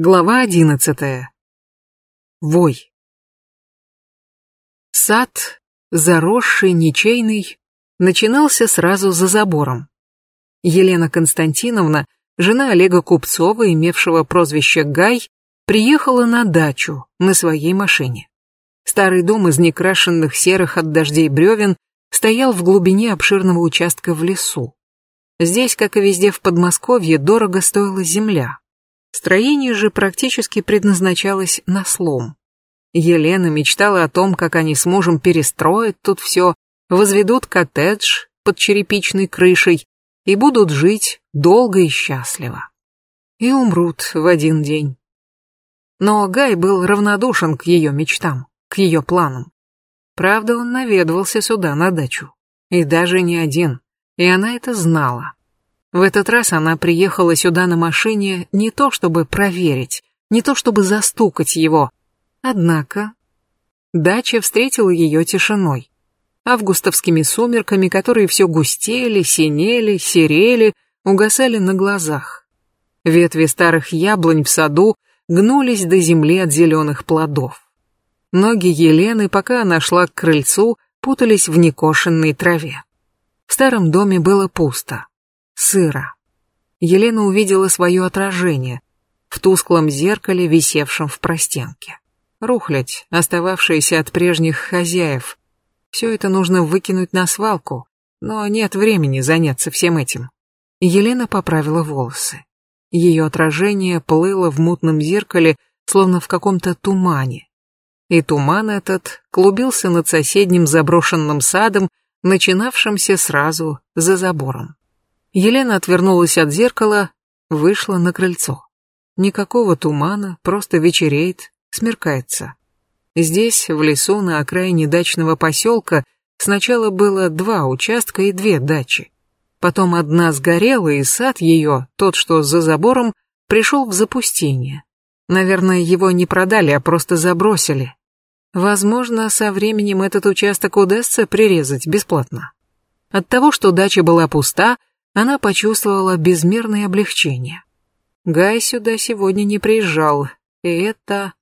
Глава одиннадцатая. Вой. Сад, заросший, ничейный, начинался сразу за забором. Елена Константиновна, жена Олега Купцова, имевшего прозвище Гай, приехала на дачу на своей машине. Старый дом из некрашенных серых от дождей бревен стоял в глубине обширного участка в лесу. Здесь, как и везде в Подмосковье, дорого стоила земля, Строение же практически предназначалось на слом. Елена мечтала о том, как они с мужем перестроят тут все, возведут коттедж под черепичной крышей и будут жить долго и счастливо. И умрут в один день. Но Гай был равнодушен к ее мечтам, к ее планам. Правда, он наведывался сюда, на дачу. И даже не один. И она это знала. В этот раз она приехала сюда на машине не то чтобы проверить, не то чтобы застукать его. Однако дача встретила ее тишиной. Августовскими сумерками, которые все густели, синели, серели, угасали на глазах. Ветви старых яблонь в саду гнулись до земли от зеленых плодов. Ноги Елены, пока она шла к крыльцу, путались в некошенной траве. В старом доме было пусто сыро. Елена увидела свое отражение в тусклом зеркале, висевшем в простенке. Рухлядь, остававшаяся от прежних хозяев. Все это нужно выкинуть на свалку, но нет времени заняться всем этим. Елена поправила волосы. Ее отражение плыло в мутном зеркале, словно в каком-то тумане. И туман этот клубился над соседним заброшенным садом, начинавшимся сразу за забором. Елена отвернулась от зеркала, вышла на крыльцо. Никакого тумана, просто вечереет, смеркается. Здесь, в лесу, на окраине дачного поселка, сначала было два участка и две дачи. Потом одна сгорела, и сад ее, тот, что за забором, пришел в запустение. Наверное, его не продали, а просто забросили. Возможно, со временем этот участок удастся прирезать бесплатно. От того, что дача была пуста, она почувствовала безмерное облегчение. Гай сюда сегодня не приезжал, и это...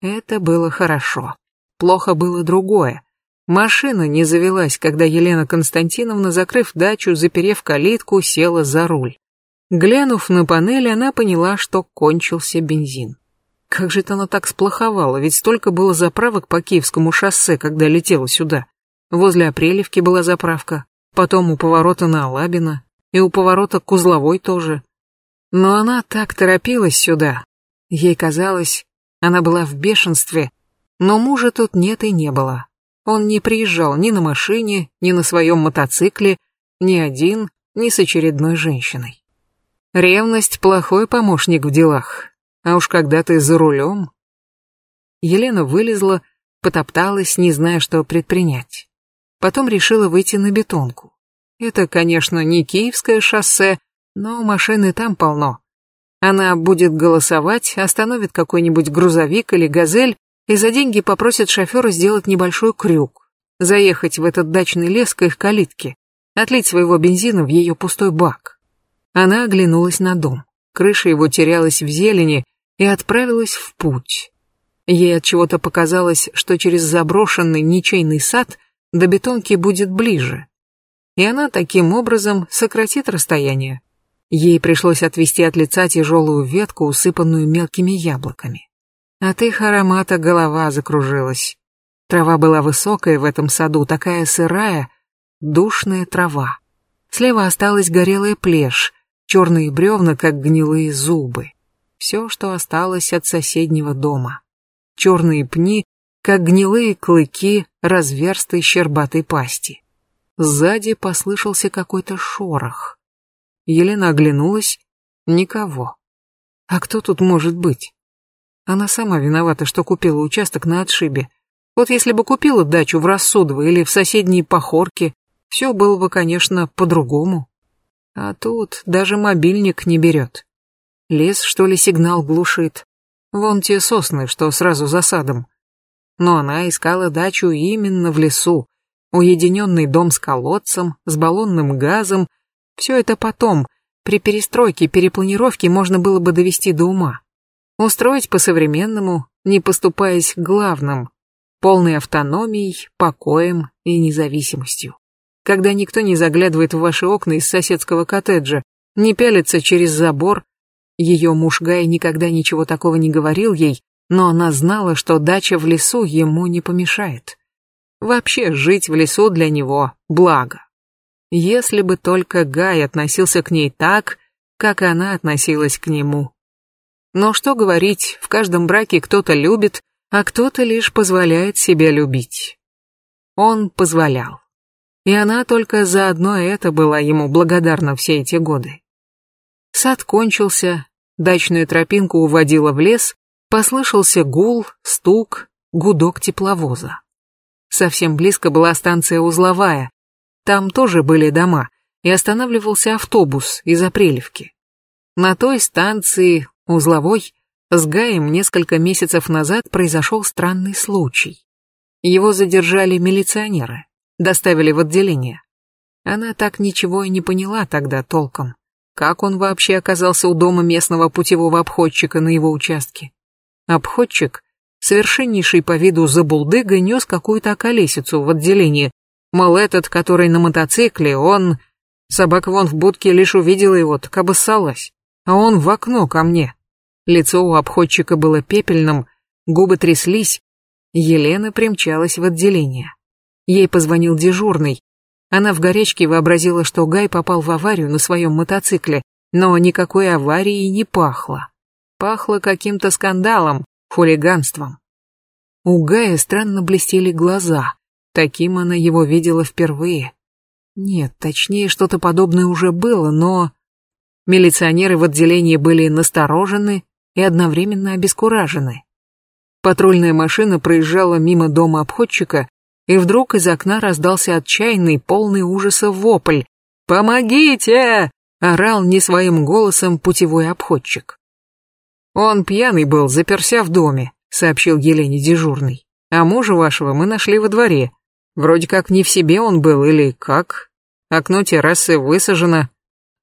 это было хорошо. Плохо было другое. Машина не завелась, когда Елена Константиновна, закрыв дачу, заперев калитку, села за руль. Глянув на панель, она поняла, что кончился бензин. Как же это она так сплоховала, ведь столько было заправок по Киевскому шоссе, когда летела сюда. Возле Апрелевки была заправка, потом у поворота на Алабино, и у поворота к узловой тоже. Но она так торопилась сюда. Ей казалось, она была в бешенстве, но мужа тут нет и не было. Он не приезжал ни на машине, ни на своем мотоцикле, ни один, ни с очередной женщиной. Ревность – плохой помощник в делах, а уж когда ты за рулем... Елена вылезла, потопталась, не зная, что предпринять. Потом решила выйти на бетонку. Это, конечно, не Киевское шоссе, но машины там полно. Она будет голосовать, остановит какой-нибудь грузовик или газель и за деньги попросит шофера сделать небольшой крюк, заехать в этот дачный лес к их калитке, отлить своего бензина в ее пустой бак. Она оглянулась на дом. Крыша его терялась в зелени и отправилась в путь. Ей от чего-то показалось, что через заброшенный ничейный сад до бетонки будет ближе, и она таким образом сократит расстояние. Ей пришлось отвести от лица тяжелую ветку, усыпанную мелкими яблоками. От их аромата голова закружилась. Трава была высокая в этом саду, такая сырая, душная трава. Слева осталась горелая плешь, черные бревна, как гнилые зубы. Все, что осталось от соседнего дома. Черные пни, как гнилые клыки разверстой щербатой пасти. Сзади послышался какой-то шорох. Елена оглянулась. Никого. А кто тут может быть? Она сама виновата, что купила участок на отшибе. Вот если бы купила дачу в Рассудово или в соседней Похорке, все было бы, конечно, по-другому. А тут даже мобильник не берет. Лес, что ли, сигнал глушит. Вон те сосны, что сразу за садом. Но она искала дачу именно в лесу, уединенный дом с колодцем, с баллонным газом. Все это потом, при перестройке, перепланировке можно было бы довести до ума. Устроить по-современному, не поступаясь главным, полной автономией, покоем и независимостью. Когда никто не заглядывает в ваши окна из соседского коттеджа, не пялится через забор. Ее муж Гай никогда ничего такого не говорил ей, но она знала, что дача в лесу ему не помешает. Вообще, жить в лесу для него – благо. Если бы только Гай относился к ней так, как она относилась к нему. Но что говорить, в каждом браке кто-то любит, а кто-то лишь позволяет себе любить. Он позволял. И она только за одно это была ему благодарна все эти годы. Сад кончился, дачную тропинку уводила в лес, послышался гул, стук, гудок тепловоза. Совсем близко была станция узловая. Там тоже были дома, и останавливался автобус из Апрелевки. На той станции, узловой, с Гаем несколько месяцев назад произошел странный случай. Его задержали милиционеры, доставили в отделение. Она так ничего и не поняла тогда толком. Как он вообще оказался у дома местного путевого обходчика на его участке? Обходчик, совершеннейший по виду забулдыга, нес какую-то околесицу в отделение. Мол, этот, который на мотоцикле, он... Собака вон в будке лишь увидела его, так обоссалась. А он в окно ко мне. Лицо у обходчика было пепельным, губы тряслись. Елена примчалась в отделение. Ей позвонил дежурный. Она в горячке вообразила, что Гай попал в аварию на своем мотоцикле, но никакой аварии не пахло. Пахло каким-то скандалом, хулиганством. У Гая странно блестели глаза. Таким она его видела впервые. Нет, точнее, что-то подобное уже было, но... Милиционеры в отделении были насторожены, и одновременно обескуражены. Патрульная машина проезжала мимо дома обходчика, и вдруг из окна раздался отчаянный, полный ужаса вопль. «Помогите!» — орал не своим голосом путевой обходчик. «Он пьяный был, заперся в доме», — сообщил Елене дежурный. «А мужа вашего мы нашли во дворе. Вроде как не в себе он был, или как? Окно террасы высажено,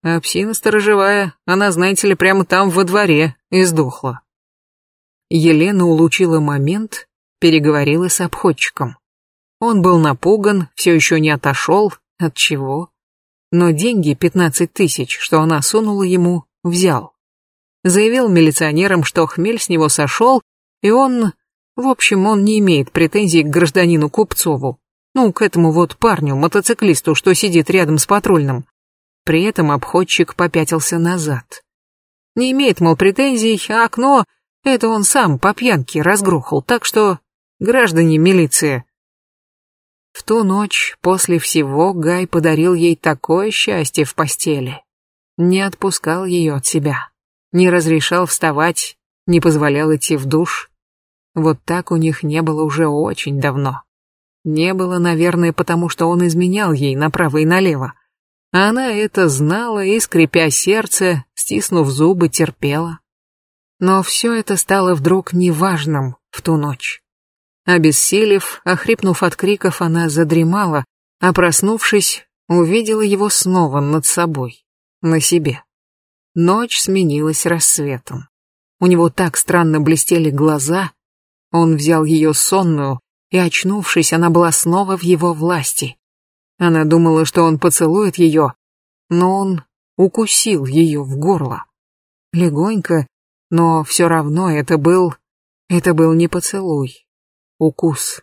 а псина сторожевая, она, знаете ли, прямо там во дворе и сдохла. Елена улучила момент, переговорила с обходчиком. Он был напуган, все еще не отошел, от чего? Но деньги, пятнадцать тысяч, что она сунула ему, взял. Заявил милиционерам, что хмель с него сошел, и он... В общем, он не имеет претензий к гражданину Купцову. Ну, к этому вот парню, мотоциклисту, что сидит рядом с патрульным. При этом обходчик попятился назад. Не имеет, мол, претензий, а окно — это он сам по пьянке разгрохал, так что, граждане милиции. В ту ночь, после всего, Гай подарил ей такое счастье в постели. Не отпускал ее от себя, не разрешал вставать, не позволял идти в душ. Вот так у них не было уже очень давно. Не было, наверное, потому что он изменял ей направо и налево. Она это знала и, скрипя сердце, стиснув зубы, терпела. Но все это стало вдруг неважным в ту ночь. Обессилев, охрипнув от криков, она задремала, а проснувшись, увидела его снова над собой, на себе. Ночь сменилась рассветом. У него так странно блестели глаза. Он взял ее сонную, и, очнувшись, она была снова в его власти. Она думала, что он поцелует ее, но он укусил ее в горло. Легонько, но все равно это был... Это был не поцелуй. Укус.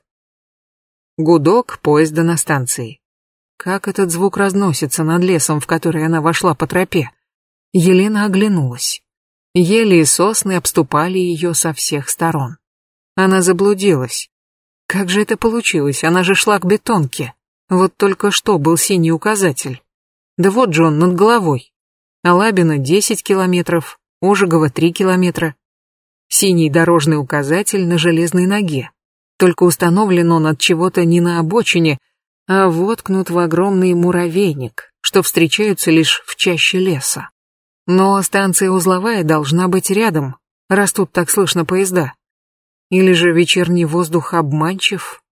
Гудок поезда на станции. Как этот звук разносится над лесом, в который она вошла по тропе. Елена оглянулась. Ели и сосны обступали ее со всех сторон. Она заблудилась. Как же это получилось? Она же шла к бетонке. Вот только что был синий указатель. Да вот же он над головой. Алабина 10 километров, Ожегова 3 километра. Синий дорожный указатель на железной ноге. Только установлен он от чего-то не на обочине, а воткнут в огромный муравейник, что встречаются лишь в чаще леса. Но станция узловая должна быть рядом, раз тут так слышно поезда. Или же вечерний воздух обманчив,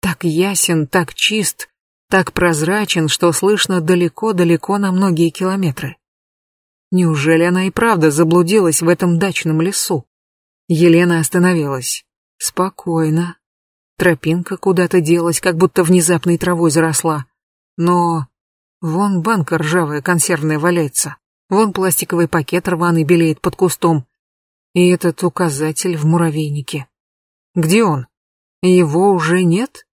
так ясен, так чист, так прозрачен, что слышно далеко-далеко на многие километры. Неужели она и правда заблудилась в этом дачном лесу? Елена остановилась. Спокойно. Тропинка куда-то делась, как будто внезапной травой заросла. Но вон банка ржавая консервная валяется. Вон пластиковый пакет рваный белеет под кустом. И этот указатель в муравейнике. Где он? Его уже нет?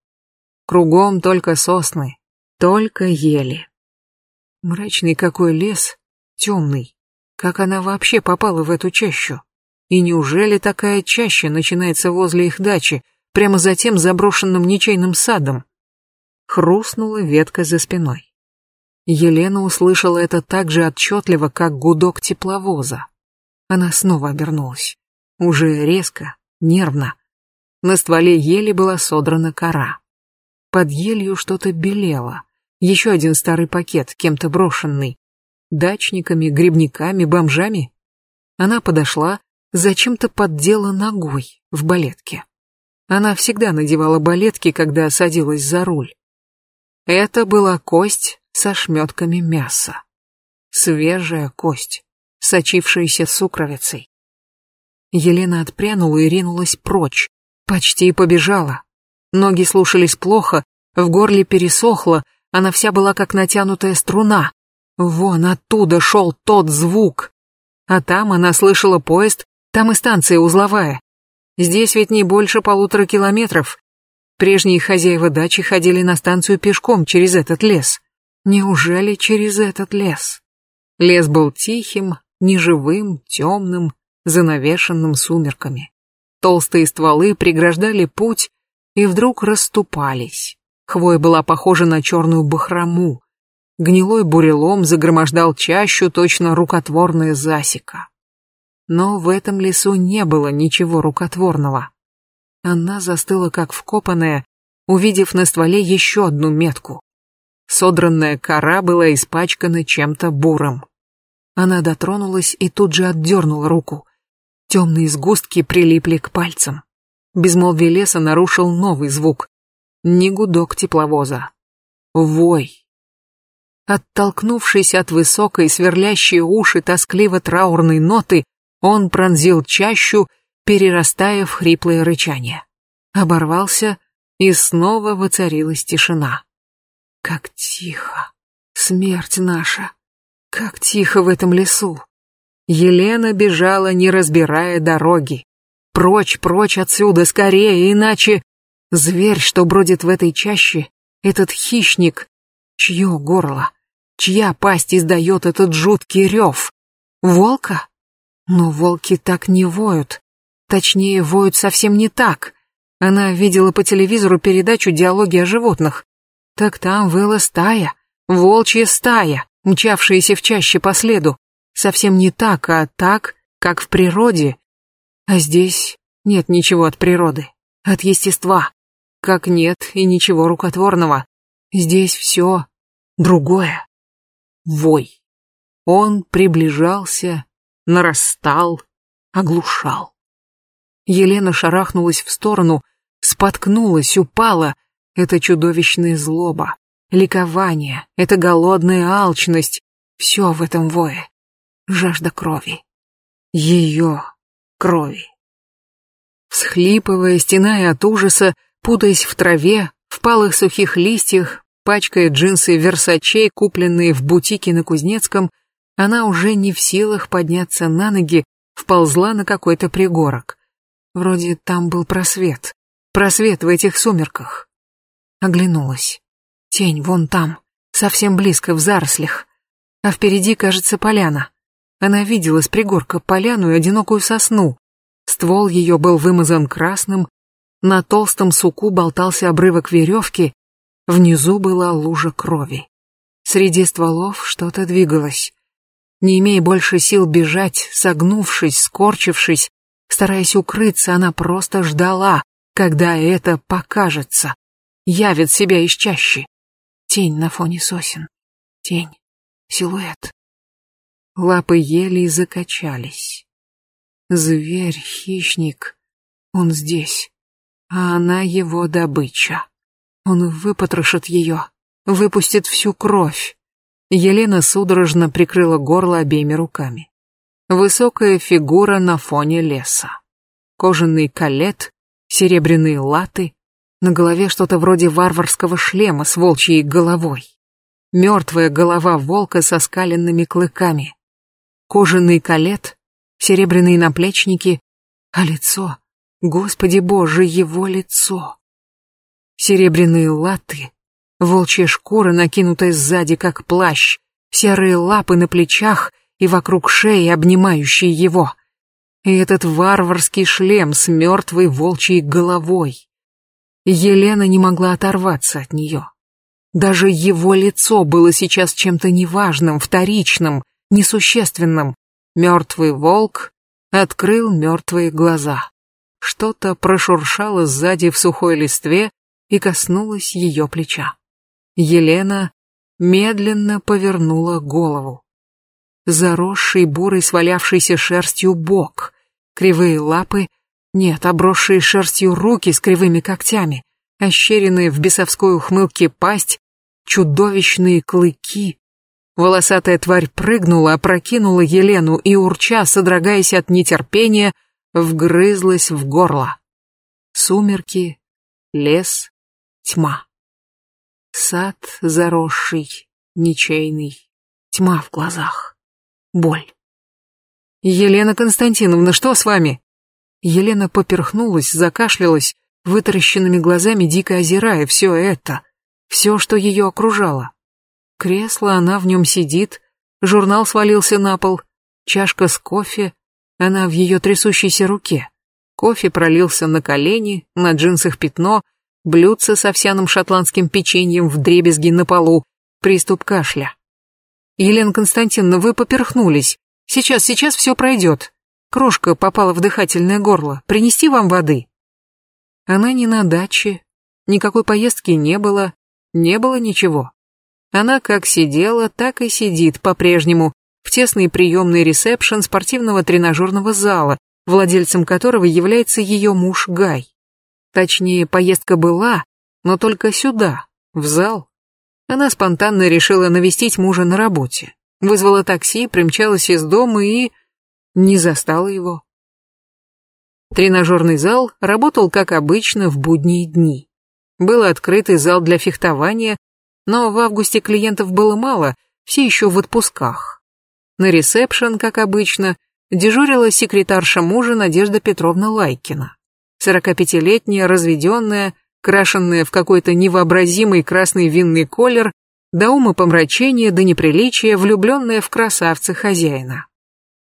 Кругом только сосны, только ели. Мрачный какой лес, темный. Как она вообще попала в эту чащу? И неужели такая чаща начинается возле их дачи, прямо за тем заброшенным ничейным садом? Хрустнула ветка за спиной. Елена услышала это так же отчетливо, как гудок тепловоза. Она снова обернулась. Уже резко, нервно. На стволе ели была содрана кора. Под елью что-то белело. Еще один старый пакет, кем-то брошенный. Дачниками, грибниками, бомжами. Она подошла, зачем-то поддела ногой в балетке. Она всегда надевала балетки, когда садилась за руль. Это была кость со шметками мяса. Свежая кость, сочившаяся сукровицей. Елена отпрянула и ринулась прочь, почти побежала. Ноги слушались плохо, в горле пересохло, она вся была как натянутая струна. Вон оттуда шел тот звук. А там она слышала поезд, там и станция узловая. Здесь ведь не больше полутора километров. Прежние хозяева дачи ходили на станцию пешком через этот лес. Неужели через этот лес? Лес был тихим, неживым, темным, занавешенным сумерками. Толстые стволы преграждали путь и вдруг расступались. Хвоя была похожа на черную бахрому. Гнилой бурелом загромождал чащу точно рукотворная засека. Но в этом лесу не было ничего рукотворного. Она застыла как вкопанная, увидев на стволе еще одну метку. Содранная кора была испачкана чем-то бурым. Она дотронулась и тут же отдернула руку. Темные сгустки прилипли к пальцам. Безмолвие леса нарушил новый звук. Не гудок тепловоза. Вой. Оттолкнувшись от высокой, сверлящей уши тоскливо-траурной ноты, он пронзил чащу, перерастая в хриплое рычание. Оборвался, и снова воцарилась тишина. Как тихо. Смерть наша. Как тихо в этом лесу. Елена бежала, не разбирая дороги. Прочь, прочь отсюда, скорее, иначе... Зверь, что бродит в этой чаще, этот хищник, чье горло, чья пасть издает этот жуткий рев? Волка? Но волки так не воют. Точнее, воют совсем не так. Она видела по телевизору передачу «Диалоги о животных». Так там выла стая, волчья стая, мчавшаяся в чаще по следу. Совсем не так, а так, как в природе. А здесь нет ничего от природы, от естества. Как нет и ничего рукотворного. Здесь все другое. Вой. Он приближался, нарастал, оглушал. Елена шарахнулась в сторону, споткнулась, упала. Это чудовищная злоба, ликование, это голодная алчность. Все в этом вое жажда крови. Ее крови. Всхлипывая, стеная от ужаса, путаясь в траве, в палых сухих листьях, пачкая джинсы версачей, купленные в бутике на Кузнецком, она уже не в силах подняться на ноги, вползла на какой-то пригорок. Вроде там был просвет. Просвет в этих сумерках. Оглянулась. Тень вон там, совсем близко в зарослях. А впереди, кажется, поляна. Она видела с пригорка поляну и одинокую сосну. Ствол ее был вымазан красным, на толстом суку болтался обрывок веревки, внизу была лужа крови. Среди стволов что-то двигалось. Не имея больше сил бежать, согнувшись, скорчившись, стараясь укрыться, она просто ждала, когда это покажется, явит себя из чащи. Тень на фоне сосен. Тень. Силуэт. Лапы ели и закачались. Зверь, хищник, он здесь, а она его добыча. Он выпотрошит ее, выпустит всю кровь. Елена судорожно прикрыла горло обеими руками. Высокая фигура на фоне леса. кожаный калет, серебряные латы, на голове что-то вроде варварского шлема с волчьей головой. Мертвая голова волка со скаленными клыками. Кожаный калет, серебряные наплечники, а лицо, Господи Боже, его лицо. Серебряные латы, волчья шкура, накинутая сзади, как плащ, серые лапы на плечах и вокруг шеи, обнимающие его. И этот варварский шлем с мертвой волчьей головой. Елена не могла оторваться от нее. Даже его лицо было сейчас чем-то неважным, вторичным, несущественным. Мертвый волк открыл мертвые глаза. Что-то прошуршало сзади в сухой листве и коснулось ее плеча. Елена медленно повернула голову. Заросший бурой свалявшийся шерстью бок, кривые лапы, нет, обросшие шерстью руки с кривыми когтями, ощеренные в бесовской ухмылке пасть, чудовищные клыки. Волосатая тварь прыгнула, опрокинула Елену и, урча, содрогаясь от нетерпения, вгрызлась в горло. Сумерки, лес, тьма. Сад заросший, ничейный, тьма в глазах, боль. «Елена Константиновна, что с вами?» Елена поперхнулась, закашлялась, вытаращенными глазами дико озирая все это, все, что ее окружало. Кресло, она в нем сидит, журнал свалился на пол, чашка с кофе, она в ее трясущейся руке. Кофе пролился на колени, на джинсах пятно, блюдце с овсяным шотландским печеньем в дребезги на полу, приступ кашля. «Елена Константиновна, вы поперхнулись. Сейчас, сейчас все пройдет. Крошка попала в дыхательное горло. Принести вам воды?» Она не на даче, никакой поездки не было, не было ничего. Она как сидела, так и сидит по-прежнему, в тесный приемный ресепшн спортивного тренажерного зала, владельцем которого является ее муж Гай. Точнее, поездка была, но только сюда, в зал. Она спонтанно решила навестить мужа на работе. Вызвала такси, примчалась из дома и... не застала его. Тренажерный зал работал, как обычно, в будние дни. Был открытый зал для фехтования, но в августе клиентов было мало, все еще в отпусках. На ресепшн, как обычно, дежурила секретарша мужа Надежда Петровна Лайкина. 45-летняя, разведенная, крашенная в какой-то невообразимый красный винный колер, до ума помрачения, до неприличия, влюбленная в красавца хозяина.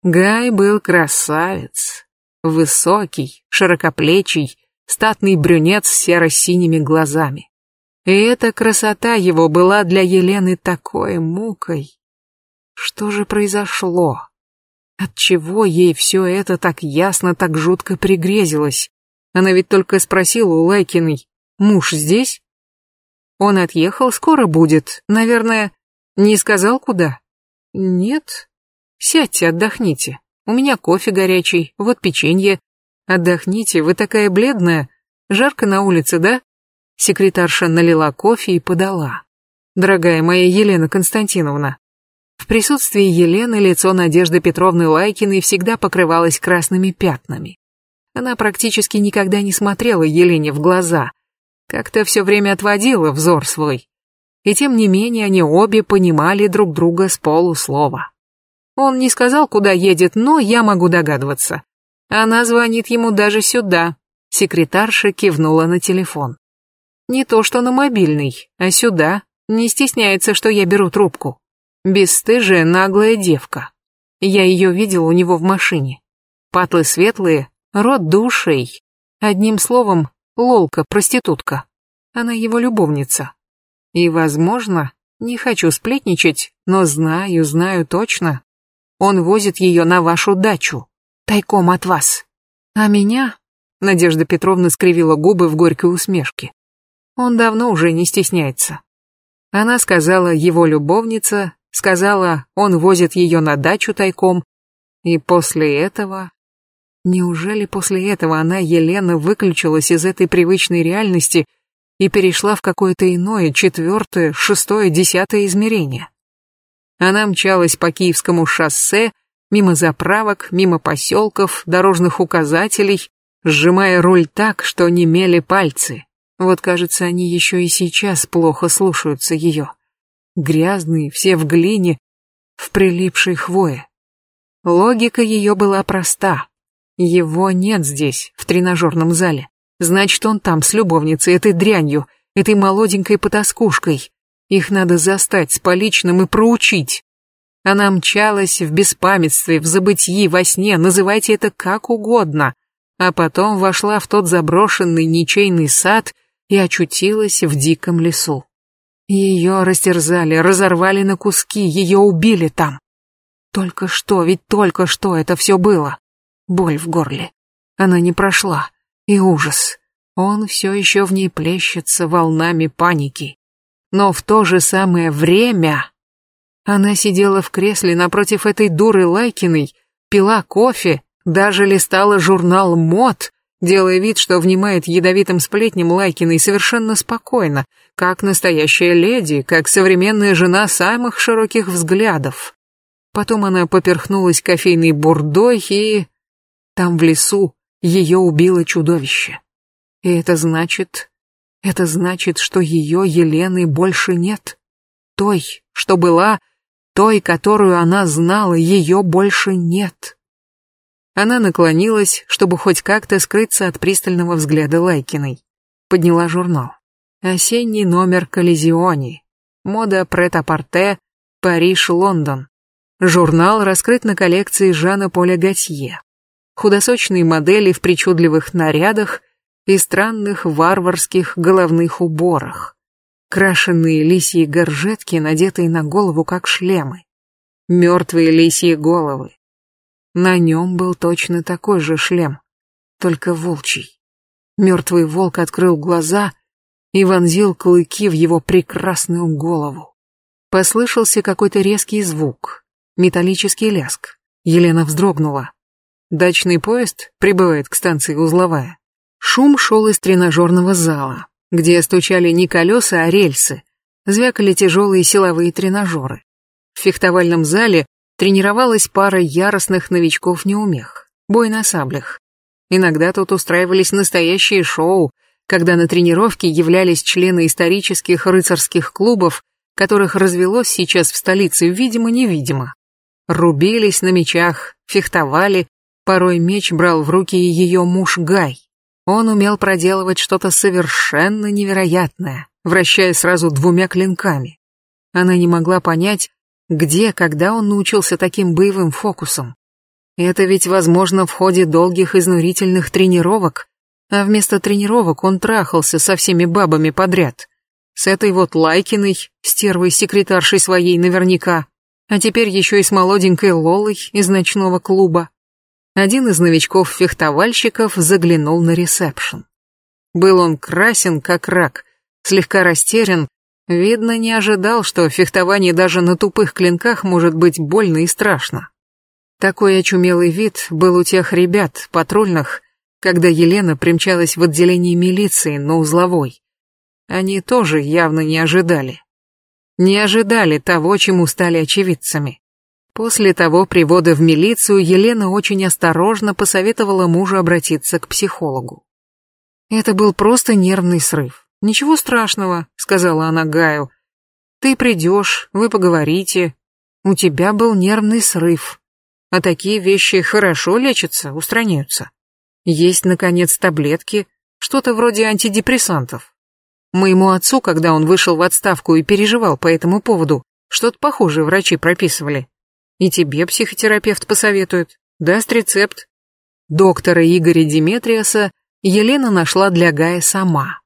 Гай был красавец. Высокий, широкоплечий, статный брюнет с серо-синими глазами. И эта красота его была для Елены такой мукой. Что же произошло? Отчего ей все это так ясно, так жутко пригрезилось? Она ведь только спросила у Лайкиной, муж здесь? Он отъехал, скоро будет, наверное, не сказал куда? Нет. Сядьте, отдохните. У меня кофе горячий, вот печенье. Отдохните, вы такая бледная. Жарко на улице, да? Секретарша налила кофе и подала. Дорогая моя Елена Константиновна, в присутствии Елены лицо Надежды Петровны Лайкиной всегда покрывалось красными пятнами. Она практически никогда не смотрела Елене в глаза, как-то все время отводила взор свой. И тем не менее они обе понимали друг друга с полуслова. Он не сказал, куда едет, но я могу догадываться. Она звонит ему даже сюда. Секретарша кивнула на телефон. Не то что на мобильный, а сюда. Не стесняется, что я беру трубку. Бесстыжая наглая девка. Я ее видел у него в машине. Патлы светлые, рот душей. Одним словом, лолка, проститутка. Она его любовница. И, возможно, не хочу сплетничать, но знаю, знаю точно. Он возит ее на вашу дачу. Тайком от вас. А меня? Надежда Петровна скривила губы в горькой усмешке. Он давно уже не стесняется. Она сказала, его любовница, Сказала, он возит ее на дачу тайком. И после этого... Неужели после этого она, Елена, выключилась из этой привычной реальности и перешла в какое-то иное, четвертое, шестое, десятое измерение? Она мчалась по Киевскому шоссе, мимо заправок, мимо поселков, дорожных указателей, сжимая руль так, что немели пальцы. Вот, кажется, они еще и сейчас плохо слушаются ее. Грязные, все в глине, в прилипшей хвое. Логика ее была проста. Его нет здесь, в тренажерном зале. Значит, он там с любовницей, этой дрянью, этой молоденькой потаскушкой. Их надо застать с поличным и проучить. Она мчалась в беспамятстве, в забытии, во сне, называйте это как угодно, а потом вошла в тот заброшенный ничейный сад и очутилась в диком лесу. Ее растерзали, разорвали на куски, ее убили там. Только что, ведь только что это все было. Боль в горле. Она не прошла. И ужас. Он все еще в ней плещется волнами паники. Но в то же самое время... Она сидела в кресле напротив этой дуры Лайкиной, пила кофе, даже листала журнал «Мод», делая вид, что внимает ядовитым сплетням Лайкиной совершенно спокойно, как настоящая леди, как современная жена самых широких взглядов. Потом она поперхнулась кофейной бурдой и... Там в лесу ее убило чудовище. И это значит... Это значит, что ее Елены больше нет. Той, что была, той, которую она знала, ее больше нет. Она наклонилась, чтобы хоть как-то скрыться от пристального взгляда Лайкиной. Подняла журнал. Осенний номер Коллизиони. Мода прет-а-порте, Париж, Лондон. Журнал раскрыт на коллекции Жана Поля Готье. Худосочные модели в причудливых нарядах и странных варварских головных уборах. Крашеные лисьи горжетки, надетые на голову как шлемы. Мертвые лисьи головы. На нем был точно такой же шлем, только волчий. Мертвый волк открыл глаза и вонзил клыки в его прекрасную голову. Послышался какой-то резкий звук, металлический ляск. Елена вздрогнула. Дачный поезд прибывает к станции узловая. Шум шел из тренажерного зала, где стучали не колеса, а рельсы, звякали тяжелые силовые тренажеры. В фехтовальном зале тренировалась пара яростных новичков-неумех, бой на саблях. Иногда тут устраивались настоящие шоу, когда на тренировке являлись члены исторических рыцарских клубов, которых развелось сейчас в столице видимо-невидимо. Рубились на мечах, фехтовали, порой меч брал в руки ее муж Гай. Он умел проделывать что-то совершенно невероятное, вращая сразу двумя клинками. Она не могла понять, где, когда он научился таким боевым фокусам. Это ведь возможно в ходе долгих изнурительных тренировок, а вместо тренировок он трахался со всеми бабами подряд. С этой вот Лайкиной, стервой-секретаршей своей наверняка, а теперь еще и с молоденькой Лолой из ночного клуба. Один из новичков-фехтовальщиков заглянул на ресепшн. Был он красен, как рак, слегка растерян, видно, не ожидал, что фехтование даже на тупых клинках может быть больно и страшно. Такой очумелый вид был у тех ребят, патрульных, когда Елена примчалась в отделение милиции на узловой. Они тоже явно не ожидали не ожидали того, чему стали очевидцами. После того привода в милицию Елена очень осторожно посоветовала мужу обратиться к психологу. Это был просто нервный срыв. «Ничего страшного», — сказала она Гаю. «Ты придешь, вы поговорите. У тебя был нервный срыв. А такие вещи хорошо лечатся, устраняются. Есть, наконец, таблетки, что-то вроде антидепрессантов. Моему отцу, когда он вышел в отставку и переживал по этому поводу, что-то похожее врачи прописывали. И тебе психотерапевт посоветует. Даст рецепт. Доктора Игоря Диметриаса Елена нашла для Гая сама.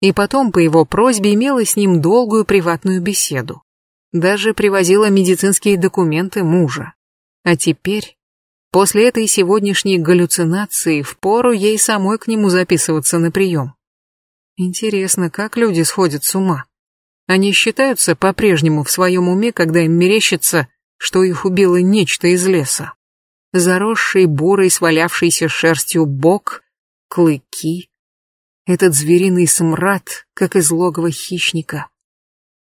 И потом по его просьбе имела с ним долгую приватную беседу. Даже привозила медицинские документы мужа. А теперь, после этой сегодняшней галлюцинации, впору ей самой к нему записываться на прием. Интересно, как люди сходят с ума? Они считаются по-прежнему в своем уме, когда им мерещится, что их убило нечто из леса. Заросший бурой, свалявшийся шерстью бок, клыки. Этот звериный смрад, как из логова хищника.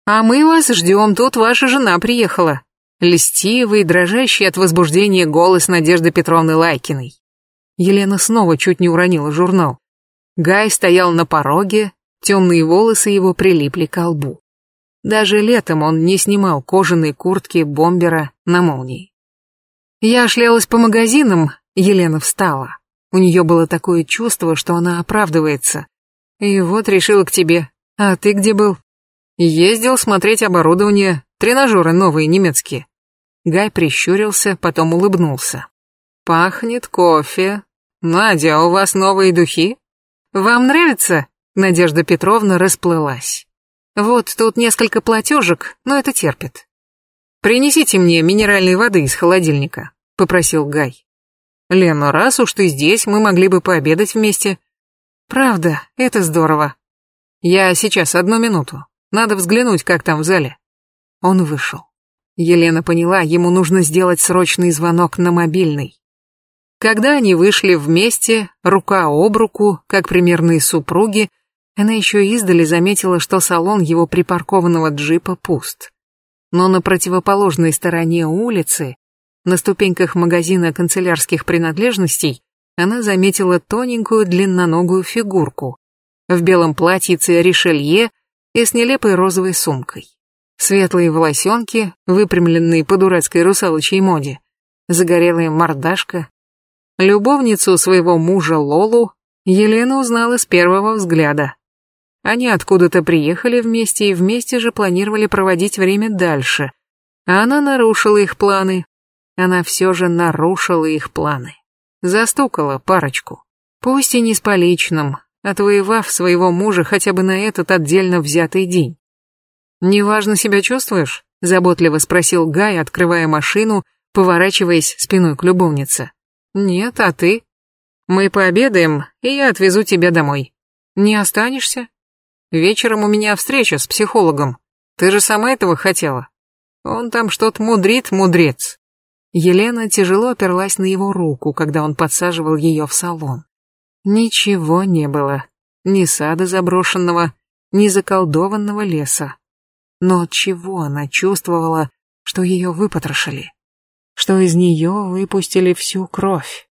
«А мы вас ждем, тут ваша жена приехала», льстивый, дрожащий от возбуждения голос Надежды Петровны Лайкиной. Елена снова чуть не уронила журнал. Гай стоял на пороге, темные волосы его прилипли к лбу. Даже летом он не снимал кожаной куртки бомбера на молнии. Я шлялась по магазинам, Елена встала. У нее было такое чувство, что она оправдывается. И вот решила к тебе. А ты где был? Ездил смотреть оборудование, тренажеры новые немецкие. Гай прищурился, потом улыбнулся. Пахнет кофе. Надя, а у вас новые духи? Вам нравится? Надежда Петровна расплылась. Вот тут несколько платежек, но это терпит. Принесите мне минеральной воды из холодильника, попросил Гай. Лена, раз уж ты здесь, мы могли бы пообедать вместе. Правда, это здорово. Я сейчас, одну минуту. Надо взглянуть, как там в зале. Он вышел. Елена поняла, ему нужно сделать срочный звонок на мобильный. Когда они вышли вместе, рука об руку, как примерные супруги, она еще издали заметила, что салон его припаркованного джипа пуст. Но на противоположной стороне улицы, на ступеньках магазина канцелярских принадлежностей, она заметила тоненькую длинноногую фигурку в белом платьице ришелье и с нелепой розовой сумкой. Светлые волосенки, выпрямленные по дурацкой русалочьей моде, загорелая мордашка. Любовницу своего мужа Лолу Елена узнала с первого взгляда. Они откуда-то приехали вместе и вместе же планировали проводить время дальше. А она нарушила их планы. Она все же нарушила их планы. Застукала парочку. Пусть и не с поличным, отвоевав своего мужа хотя бы на этот отдельно взятый день. «Неважно себя чувствуешь?» — заботливо спросил Гай, открывая машину, поворачиваясь спиной к любовнице. «Нет, а ты?» «Мы пообедаем, и я отвезу тебя домой. Не останешься?» «Вечером у меня встреча с психологом. Ты же сама этого хотела. Он там что-то мудрит, мудрец». Елена тяжело оперлась на его руку, когда он подсаживал ее в салон. Ничего не было. Ни сада заброшенного, ни заколдованного леса. Но от чего она чувствовала, что ее выпотрошили? Что из нее выпустили всю кровь?